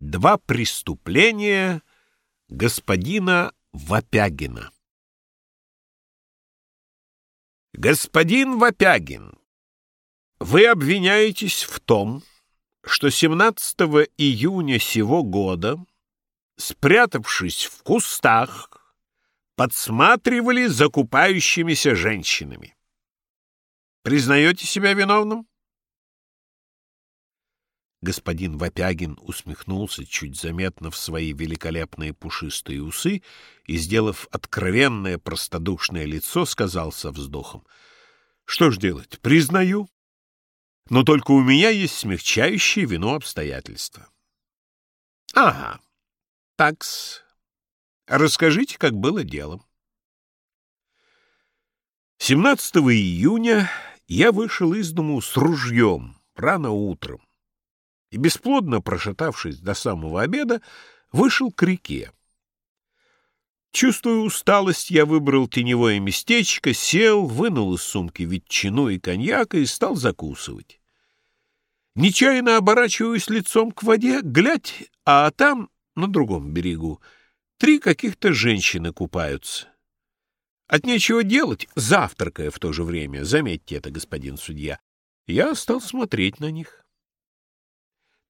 Два преступления господина Вопягина. Господин Вопягин, вы обвиняетесь в том, что 17 июня сего года, спрятавшись в кустах, подсматривали за купающимися женщинами. Признаете себя виновным? Господин Вопягин усмехнулся чуть заметно в свои великолепные пушистые усы и, сделав откровенное простодушное лицо, сказал со вздохом. — Что ж делать? Признаю. Но только у меня есть смягчающее вину обстоятельства. — Ага. Такс. Расскажите, как было дело. 17 июня я вышел из дому с ружьем рано утром и, бесплодно прошатавшись до самого обеда, вышел к реке. Чувствуя усталость, я выбрал теневое местечко, сел, вынул из сумки ветчину и коньяк и стал закусывать. Нечаянно оборачиваюсь лицом к воде, глядь, а там, на другом берегу, три каких-то женщины купаются. От нечего делать, завтракая в то же время, заметьте это, господин судья, я стал смотреть на них.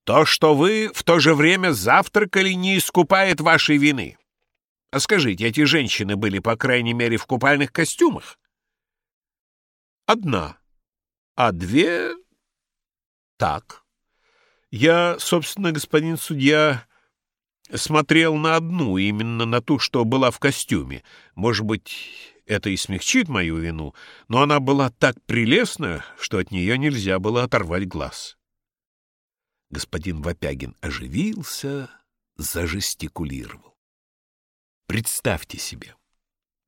То, что вы в то же время завтракали, не искупает вашей вины. А скажите, эти женщины были, по крайней мере, в купальных костюмах? Одна. А две... Так. Я, собственно, господин судья, смотрел на одну, именно на ту, что была в костюме. Может быть, это и смягчит мою вину, но она была так прелестна, что от нее нельзя было оторвать глаз. Господин Вопягин оживился, зажестикулировал. Представьте себе,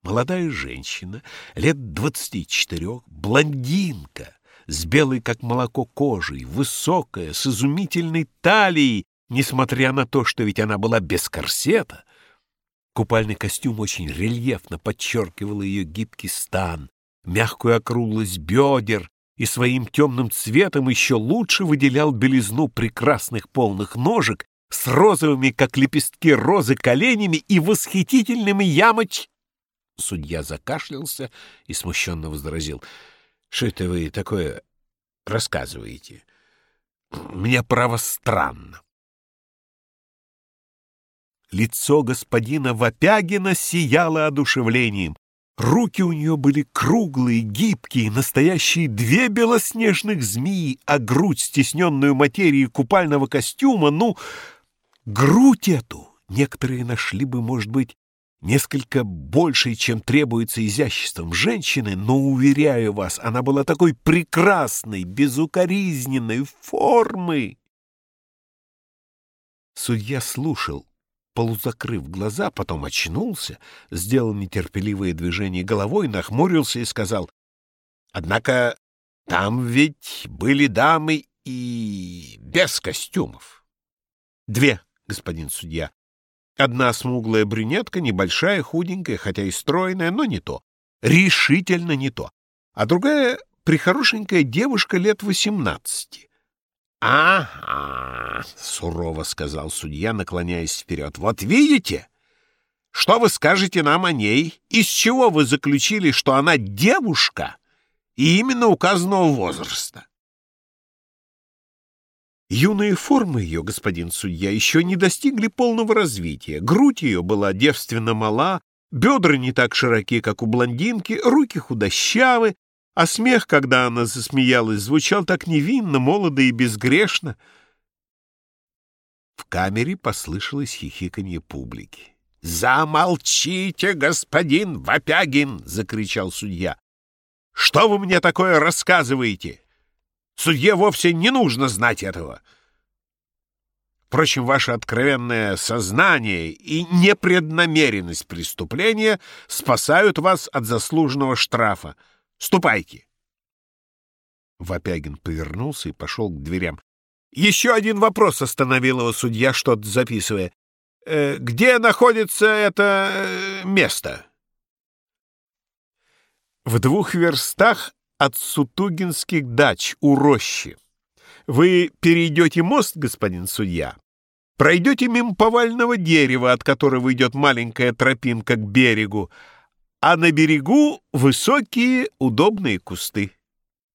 молодая женщина, лет двадцати четырех, блондинка, с белой, как молоко, кожей, высокая, с изумительной талией, несмотря на то, что ведь она была без корсета. Купальный костюм очень рельефно подчеркивал ее гибкий стан, мягкую округлость бедер, и своим темным цветом еще лучше выделял белизну прекрасных полных ножек с розовыми, как лепестки розы, коленями и восхитительными ямоч... Судья закашлялся и смущенно возразил. — Что это вы такое рассказываете? Мне, право, странно. Лицо господина Вопягина сияло одушевлением. Руки у нее были круглые, гибкие, настоящие две белоснежных змеи, а грудь, стесненную материей купального костюма, ну, грудь эту некоторые нашли бы, может быть, несколько большей, чем требуется изяществом женщины, но, уверяю вас, она была такой прекрасной, безукоризненной формы. Судья слушал, полузакрыв глаза, потом очнулся, сделал нетерпеливые движения головой, нахмурился и сказал, «Однако там ведь были дамы и без костюмов». «Две, господин судья. Одна смуглая брюнетка, небольшая, худенькая, хотя и стройная, но не то. Решительно не то. А другая — прихорошенькая девушка лет восемнадцати. «Ага», — сурово сказал судья, наклоняясь вперед. «Вот видите? Что вы скажете нам о ней? Из чего вы заключили, что она девушка и именно указанного возраста?» Юные формы ее, господин судья, еще не достигли полного развития. Грудь ее была девственно мала, бедра не так широки, как у блондинки, руки худощавы, а смех, когда она засмеялась, звучал так невинно, молодо и безгрешно. В камере послышалось хихиканье публики. «Замолчите, господин Вопягин!» — закричал судья. «Что вы мне такое рассказываете? Судье вовсе не нужно знать этого!» Впрочем, ваше откровенное сознание и непреднамеренность преступления спасают вас от заслуженного штрафа. Ступайте!» Вопягин повернулся и пошел к дверям. «Еще один вопрос!» — остановил его судья, что-то записывая. «Э, «Где находится это э, место?» «В двух верстах от Сутугинских дач у рощи. Вы перейдете мост, господин судья, Пройдете мимо повального дерева, от которого идет маленькая тропинка к берегу, а на берегу высокие удобные кусты.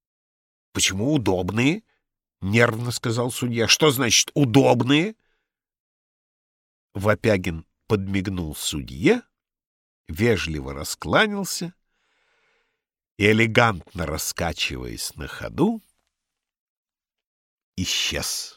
— Почему удобные? — нервно сказал судья. — Что значит удобные? Вопягин подмигнул судье, вежливо раскланялся и, элегантно раскачиваясь на ходу, исчез.